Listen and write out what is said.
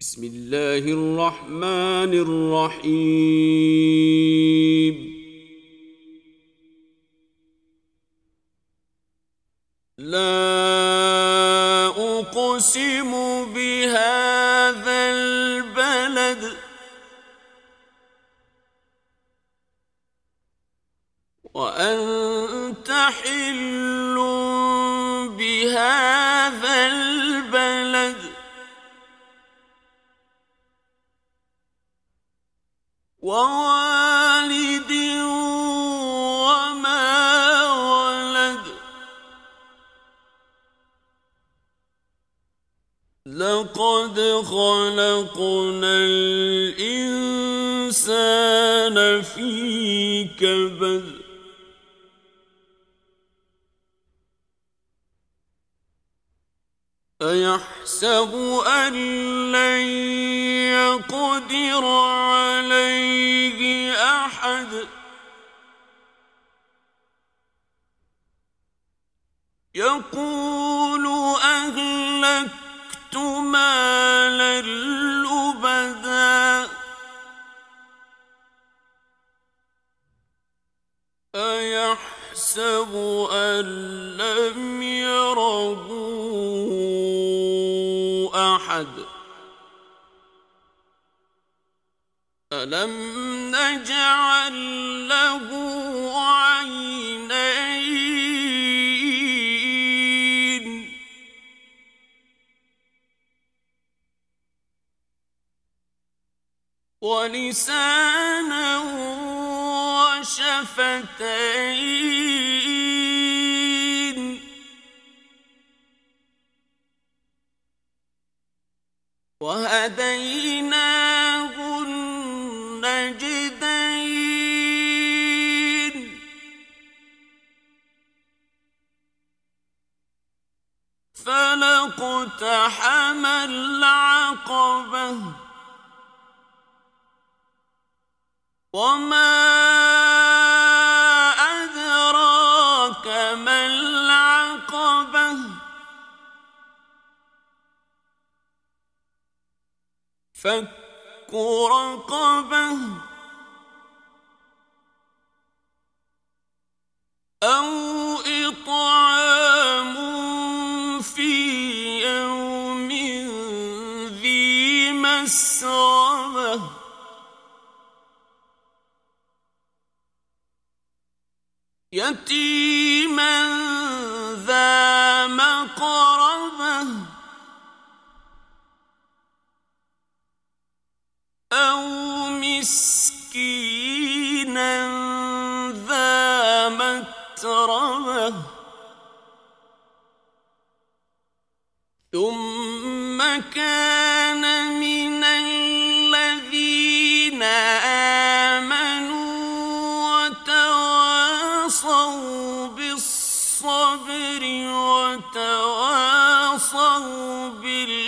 بسم اللہ الرحمن الرحیم لا اقسم بهذا البلد وأنت حل بهذا ووالد وما ولد. لقد خلقنا الإنسان في كبد. أيحسب أن لن يقدر عليه أحد؟ يقول أهلكت مالا لبدا. أيحسب أن لم يره أحد. ألم نجعل له عينين؟ ولسانا وشفتين وهديناه النجدين فلقتحم العقبة وما فك رقبة أو إطعام في يوم ذي مسربة يتيما ذا مقربة مسكينا ذا متربة ثم كان من الذين آمنوا وتواصوا بالصبر وتواصوا بالمرحمة